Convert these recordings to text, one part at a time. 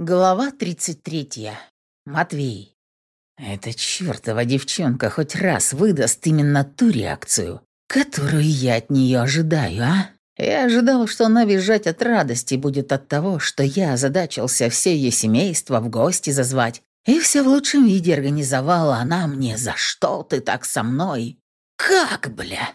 Глава 33. Матвей. Эта чертова девчонка хоть раз выдаст именно ту реакцию, которую я от нее ожидаю, а? Я ожидал, что она визжать от радости будет от того, что я озадачился все ее семейство в гости зазвать. И все в лучшем виде организовала она мне. «За что ты так со мной?» «Как, бля?»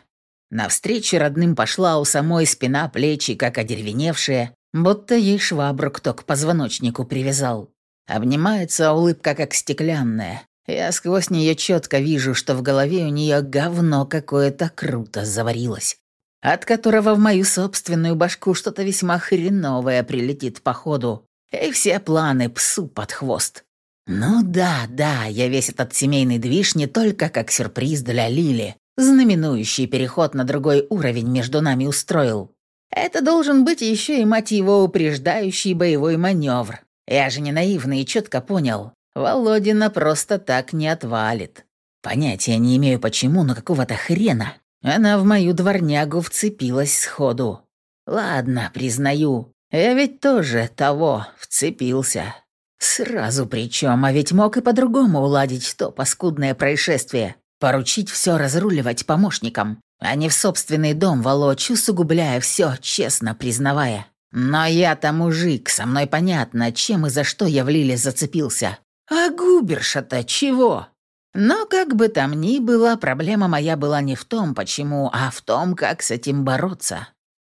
Навстречу родным пошла у самой спина плечи, как одеревеневшая, будто ей швабру кто к позвоночнику привязал. Обнимается улыбка как стеклянная. Я сквозь нее четко вижу, что в голове у нее говно какое-то круто заварилось, от которого в мою собственную башку что-то весьма хреновое прилетит по ходу, и все планы псу под хвост. Ну да, да, я весь этот семейный движ не только как сюрприз для Лили, знаменующий переход на другой уровень между нами устроил. Это должен быть еще и, мать его, упреждающий боевой маневр. Я же не наивный и четко понял. Володина просто так не отвалит. Понятия не имею почему, но какого-то хрена. Она в мою дворнягу вцепилась сходу. Ладно, признаю, я ведь тоже того вцепился. Сразу причем, а ведь мог и по-другому уладить то паскудное происшествие. Поручить все разруливать помощникам а не в собственный дом волочь, усугубляя все, честно признавая. Но я-то мужик, со мной понятно, чем и за что я в Лиле зацепился. А губерша-то чего? Но как бы там ни было, проблема моя была не в том, почему, а в том, как с этим бороться.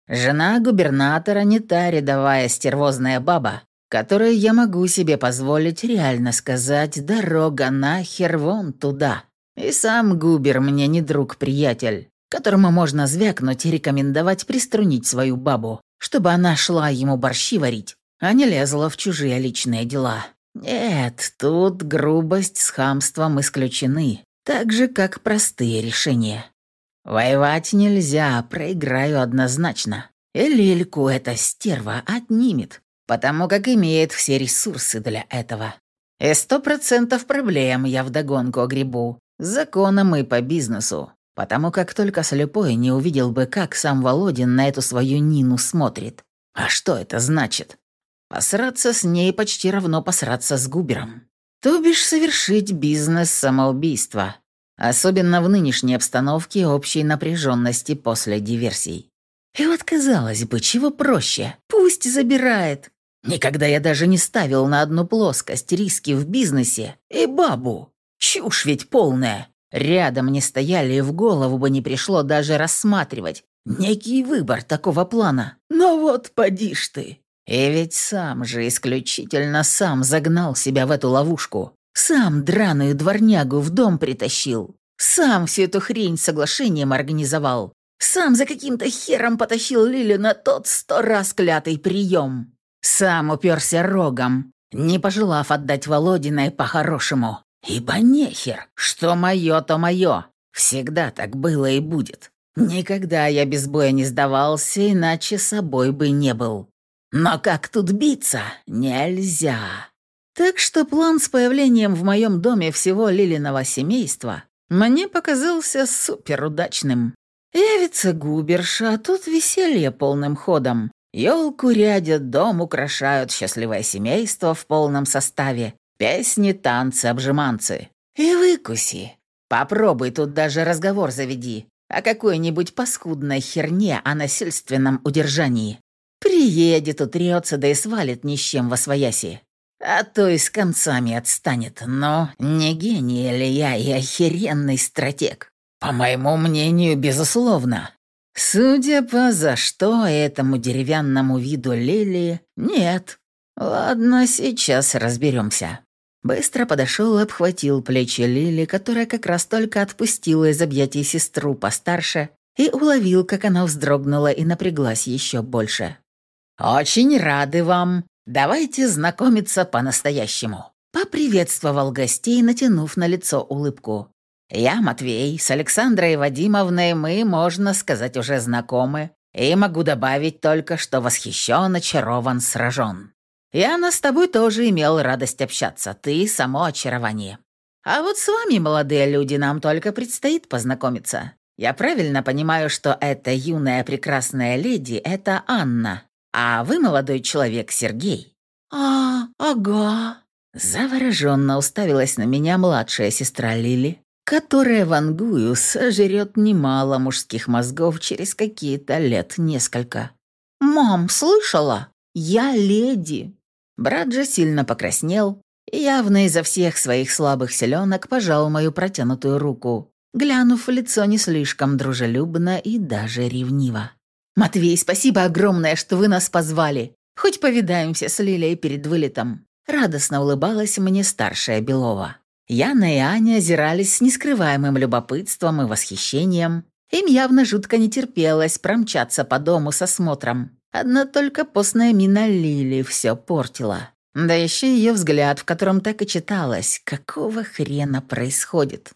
Жена губернатора не та рядовая стервозная баба, которой я могу себе позволить реально сказать «дорога нахер вон туда». И сам Губер мне не друг-приятель которому можно звякнуть и рекомендовать приструнить свою бабу, чтобы она шла ему борщи варить, а не лезла в чужие личные дела. Нет, тут грубость с хамством исключены, так же, как простые решения. Воевать нельзя, проиграю однозначно. И Лильку эта стерва отнимет, потому как имеет все ресурсы для этого. И сто процентов проблем я вдогонку огребу, законом и по бизнесу потому как только слепой не увидел бы, как сам Володин на эту свою Нину смотрит. А что это значит? Посраться с ней почти равно посраться с Губером. То бишь совершить бизнес самоубийства, особенно в нынешней обстановке общей напряженности после диверсий. И вот, казалось бы, чего проще? Пусть забирает. Никогда я даже не ставил на одну плоскость риски в бизнесе и бабу. Чушь ведь полная. Рядом не стояли и в голову бы не пришло даже рассматривать некий выбор такого плана. Но вот поди ж ты. И ведь сам же исключительно сам загнал себя в эту ловушку. Сам драную дворнягу в дом притащил. Сам всю эту хрень соглашением организовал. Сам за каким-то хером потащил Лилю на тот сто раз клятый прием. Сам уперся рогом, не пожелав отдать Володиной по-хорошему. Ибо нехер, что мое, то мое. Всегда так было и будет. Никогда я без боя не сдавался, иначе собой бы не был. Но как тут биться? Нельзя. Так что план с появлением в моем доме всего Лилиного семейства мне показался суперудачным. Явится губерша, а тут веселье полным ходом. Ёлку рядят, дом украшают, счастливое семейство в полном составе. Песни, танцы, обжиманцы. И выкуси. Попробуй тут даже разговор заведи о какой-нибудь паскудной херне о насильственном удержании. Приедет, утрется, да и свалит ни с чем во свояси. А то и с концами отстанет. Но не гений ли я и охеренный стратег? По моему мнению, безусловно. Судя по за что этому деревянному виду лилии, нет. Ладно, сейчас разберемся. Быстро подошел и обхватил плечи Лили, которая как раз только отпустила из объятий сестру постарше, и уловил, как она вздрогнула и напряглась еще больше. «Очень рады вам. Давайте знакомиться по-настоящему», — поприветствовал гостей, натянув на лицо улыбку. «Я Матвей, с Александрой Вадимовной мы, можно сказать, уже знакомы, и могу добавить только, что восхищен, очарован, сражен. Яна, с тобой тоже имел радость общаться. Ты — само очарование. А вот с вами, молодые люди, нам только предстоит познакомиться. Я правильно понимаю, что эта юная прекрасная леди — это Анна, а вы, молодой человек, Сергей. «А, ага». Завороженно уставилась на меня младшая сестра Лили, которая вангую сожрет немало мужских мозгов через какие-то лет несколько. «Мам, слышала? Я леди!» Брат же сильно покраснел, явно изо всех своих слабых селенок пожал мою протянутую руку, глянув в лицо не слишком дружелюбно и даже ревниво. «Матвей, спасибо огромное, что вы нас позвали. Хоть повидаемся с Лилей перед вылетом». Радостно улыбалась мне старшая Белова. Яна и Аня озирались с нескрываемым любопытством и восхищением. Им явно жутко не терпелось промчаться по дому со смотром. Одна только постная мина Лили все портила. Да еще ее взгляд, в котором так и читалось, какого хрена происходит.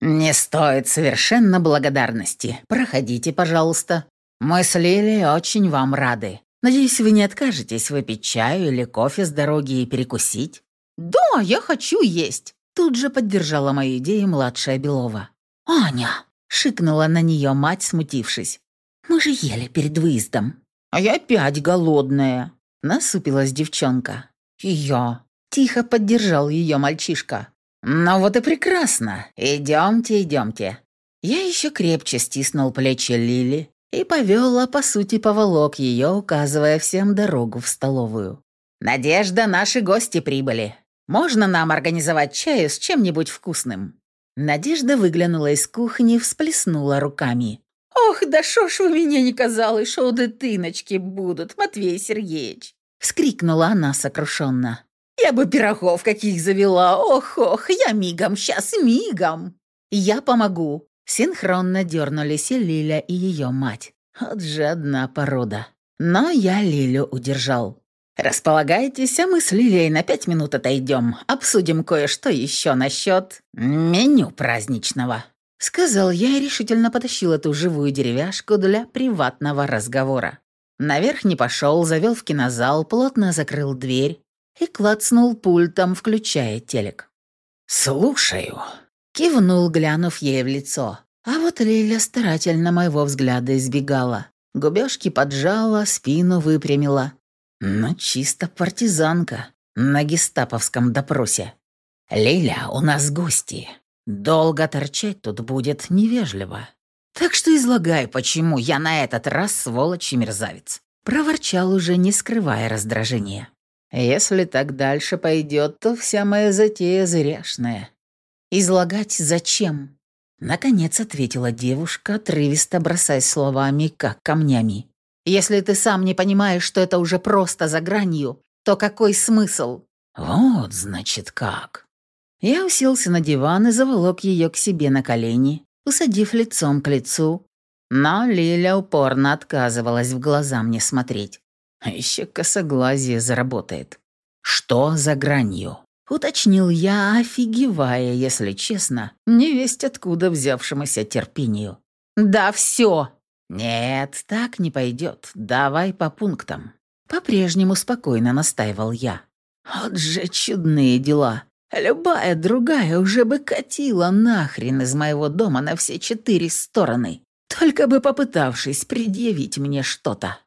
«Не стоит совершенно благодарности. Проходите, пожалуйста. Мы с Лили очень вам рады. Надеюсь, вы не откажетесь выпить чаю или кофе с дороги и перекусить?» «Да, я хочу есть!» Тут же поддержала мою идею младшая Белова. «Аня!» — шикнула на нее мать, смутившись. «Мы же ели перед выездом». «А я опять голодная!» — насупилась девчонка. «И я!» — тихо поддержал ее мальчишка. «Ну вот и прекрасно. Идемте, идемте». Я еще крепче стиснул плечи Лили и повел, а по сути поволок ее, указывая всем дорогу в столовую. «Надежда, наши гости прибыли. Можно нам организовать чаю с чем-нибудь вкусным?» Надежда выглянула из кухни, всплеснула руками. «Ох, да шо ж вы меня не казали, шо дитиночки будут, Матвей Сергеевич!» Вскрикнула она сокрушенно. «Я бы пирогов каких завела, ох-ох, я мигом, сейчас мигом!» «Я помогу!» Синхронно дернулись и Лиля, и ее мать. Вот же одна порода. Но я Лилю удержал. «Располагайтесь, а мы с Лилией на пять минут отойдем. Обсудим кое-что еще насчет меню праздничного», — сказал я и решительно потащил эту живую деревяшку для приватного разговора. Наверх не пошел, завел в кинозал, плотно закрыл дверь и клацнул пультом, включая телек. «Слушаю», — кивнул, глянув ей в лицо. А вот Лиля старательно моего взгляда избегала. Губежки поджала, спину выпрямила, ну, чисто партизанка на гестаповском допросе. «Лиля, у нас гости. Долго торчать тут будет невежливо. Так что излагай, почему я на этот раз сволочь и мерзавец». Проворчал уже, не скрывая раздражения. «Если так дальше пойдет, то вся моя затея зряшная». «Излагать зачем?» Наконец ответила девушка, отрывисто бросаясь словами, как камнями. Если ты сам не понимаешь, что это уже просто за гранью, то какой смысл? Вот, значит, как. Я уселся на диван и заволок ее к себе на колени, усадив лицом к лицу. Но Лиля упорно отказывалась в глаза мне смотреть. А еще косоглазие заработает. Что за гранью? Уточнил я, офигевая, если честно, не весть откуда взявшемуся терпению. «Да все!» «Нет, так не пойдет. Давай по пунктам». По-прежнему спокойно настаивал я. «Вот же чудные дела. Любая другая уже бы катила нахрен из моего дома на все четыре стороны, только бы попытавшись предъявить мне что-то.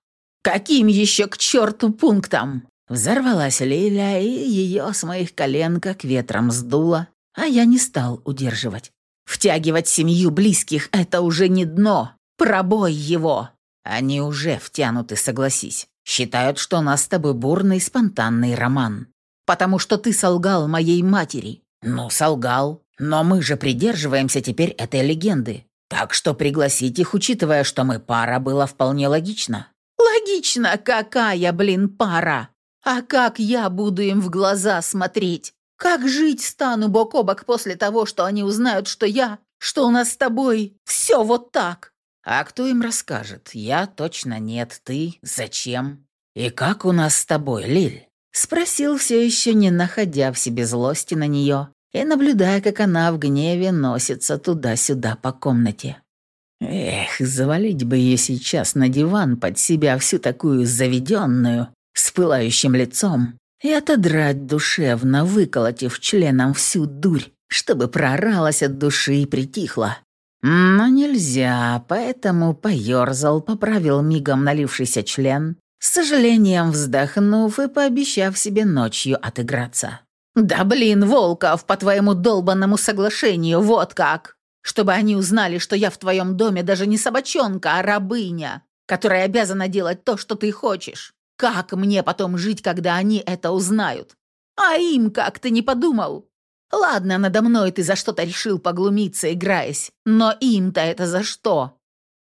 Каким еще к черту пунктам?» Взорвалась Лиля, и ее с моих колен как ветром сдуло, а я не стал удерживать. Втягивать семью близких — это уже не дно. Пробой его!» Они уже втянуты, согласись. Считают, что у нас с тобой бурный спонтанный роман. Потому что ты солгал моей матери. Ну, солгал. Но мы же придерживаемся теперь этой легенды. Так что пригласить их, учитывая, что мы пара, было вполне логично. Логично? Какая, блин, пара? А как я буду им в глаза смотреть? Как жить стану бок о бок после того, что они узнают, что я, что у нас с тобой все вот так? А кто им расскажет? Я точно нет, ты зачем? И как у нас с тобой, Лиль? Спросил все еще, не находя в себе злости на нее и наблюдая, как она в гневе носится туда-сюда по комнате. Эх, завалить бы ее сейчас на диван под себя всю такую заведенную, с пылающим лицом, и отодрать душевно, выколотив членом всю дурь, чтобы проралась от души и притихла. Но нельзя, поэтому поёрзал, поправил мигом налившийся член с сожалением вздохнув и пообещав себе ночью отыграться. «Да блин, Волков, по твоему долбанному соглашению, вот как! Чтобы они узнали, что я в твоем доме даже не собачонка, а рабыня, которая обязана делать то, что ты хочешь. Как мне потом жить, когда они это узнают? А им как, ты не подумал? Ладно, надо мной ты за что-то решил поглумиться, играясь, но им-то это за что?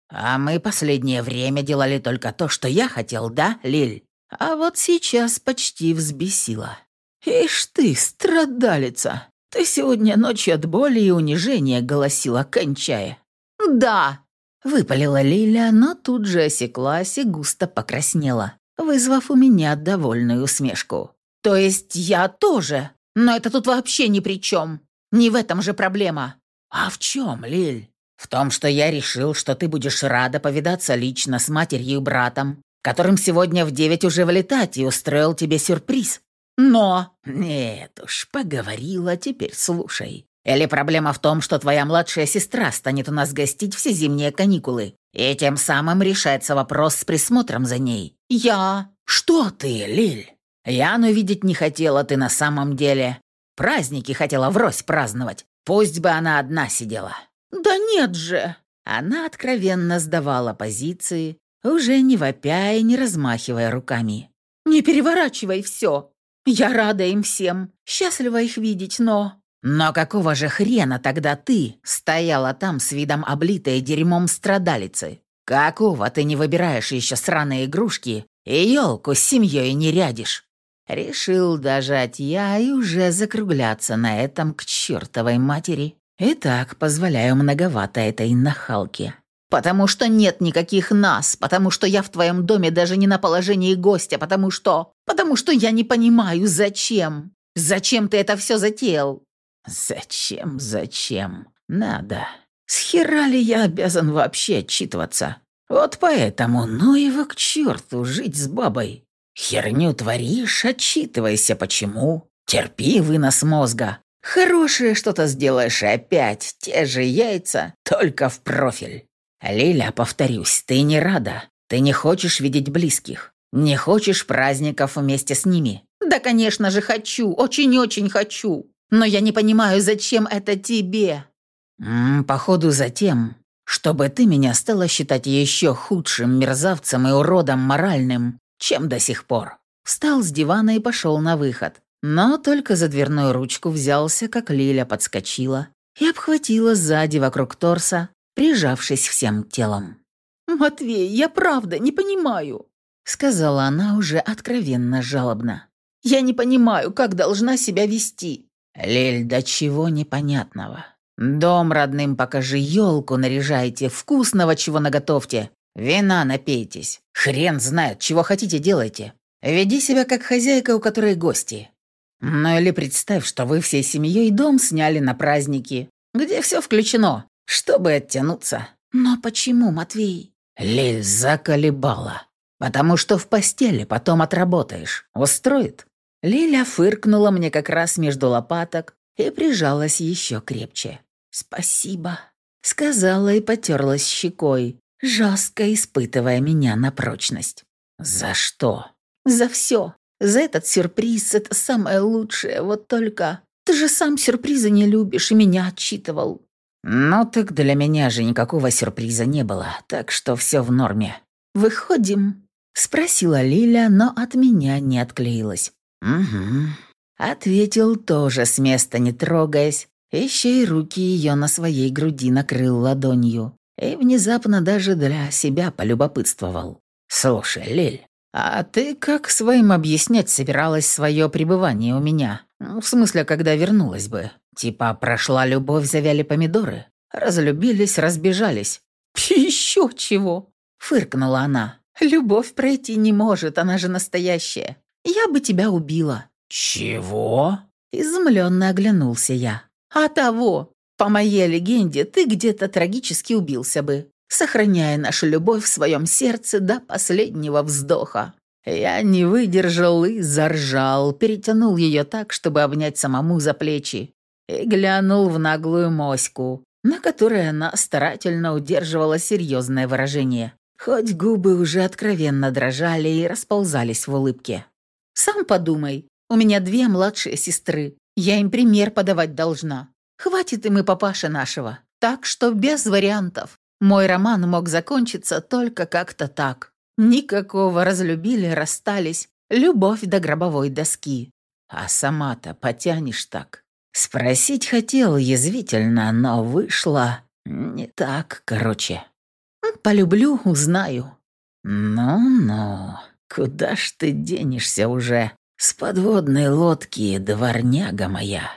А мы последнее время делали только то, что я хотел, да, Лиль? А вот сейчас почти взбесила. Ишь ты, страдалица! Ты сегодня ночью от боли и унижения голосила, кончая. Да, выпалила Лиля, но тут же осеклась и густо покраснела, вызвав у меня довольную усмешку. То есть я тоже, но это тут вообще ни при чем. Не в этом же проблема. А в чем, Лиль? В том, что я решил, что ты будешь рада повидаться лично с матерью и братом, которым сегодня в девять уже вылетать, и устроил тебе сюрприз. Но... Нет уж, поговорила, теперь слушай. Или проблема в том, что твоя младшая сестра станет у нас гостить все зимние каникулы, и тем самым решается вопрос с присмотром за ней. Я... Что ты, Лиль? Яну видеть не хотела ты на самом деле. Праздники хотела врозь праздновать. Пусть бы она одна сидела. «Да нет же!» Она откровенно сдавала позиции, уже не вопя и не размахивая руками. «Не переворачивай все! Я рада им всем, счастлива их видеть, но...» «Но какого же хрена тогда ты стояла там с видом облитой дерьмом страдалицы? Какого ты не выбираешь еще сраные игрушки и елку с семьей не рядишь?» Решил дожать я и уже закругляться на этом к чертовой матери. Итак, позволяю многовато этой нахалке. Потому что нет никаких нас, потому что я в твоем доме даже не на положении гостя, потому что... Потому что я не понимаю, зачем. Зачем ты это все затеял? Зачем, зачем? Надо. С хера ли я обязан вообще отчитываться? Вот поэтому, ну его к черту, жить с бабой. Херню творишь, отчитывайся, почему. Терпи вынос мозга. Хорошее что-то сделаешь опять, те же яйца, только в профиль. Лиля, повторюсь, ты не рада. Ты не хочешь видеть близких. Не хочешь праздников вместе с ними. Да, конечно же, хочу, очень-очень хочу. Но я не понимаю, зачем это тебе. М -м, походу, за тем, чтобы ты меня стала считать еще худшим мерзавцем и уродом моральным, чем до сих пор. Встал с дивана и пошел на выход. Но только за дверную ручку взялся, как Лиля подскочила и обхватила сзади вокруг торса, прижавшись всем телом. «Матвей, я правда не понимаю», — сказала она уже откровенно жалобно. «Я не понимаю, как должна себя вести». «Лель, до чего непонятного. Дом родным покажи, елку наряжайте, вкусного чего наготовьте, вина напейтесь. Хрен знает, чего хотите делайте. Веди себя как хозяйка, у которой гости. Ну или представь, что вы всей семьей дом сняли на праздники, где все включено, чтобы оттянуться. Но почему, Матвей? Лиль заколебала. Потому что в постели потом отработаешь. Устроит? Лиля фыркнула мне как раз между лопаток и прижалась еще крепче. «Спасибо», — сказала и потерлась щекой, жестко испытывая меня на прочность. «За что?» «За все. За этот сюрприз это самое лучшее, вот только... Ты же сам сюрпризы не любишь и меня отчитывал». «Ну так для меня же никакого сюрприза не было, так что все в норме». «Выходим?» — спросила Лиля, но от меня не отклеилась. «Угу». Ответил тоже с места не трогаясь, еще и руки ее на своей груди накрыл ладонью и внезапно даже для себя полюбопытствовал. «Слушай, Лиль, «А ты как своим объяснять собиралась свое пребывание у меня? Ну, в смысле, когда вернулась бы? Типа прошла любовь, завяли помидоры? Разлюбились, разбежались?» «Еще чего!» — фыркнула она. «Любовь пройти не может, она же настоящая. Я бы тебя убила». «Чего?» — изумленно оглянулся я. «А того! По моей легенде, ты где-то трагически убился бы сохраняя нашу любовь в своем сердце до последнего вздоха. Я не выдержал и заржал, перетянул ее так, чтобы обнять самому за плечи, и глянул в наглую моську, на которой она старательно удерживала серьезное выражение. хоть губы уже откровенно дрожали и расползались в улыбке. «Сам подумай, у меня две младшие сестры, я им пример подавать должна. Хватит им и папаша нашего, так что без вариантов. Мой роман мог закончиться только как-то так. Никакого разлюбили, расстались, любовь до гробовой доски. А сама-то потянешь так. Спросить хотел язвительно, но вышло не так, короче. Полюблю, узнаю. Ну-ну, куда ж ты денешься уже с подводной лодки, дворняга моя?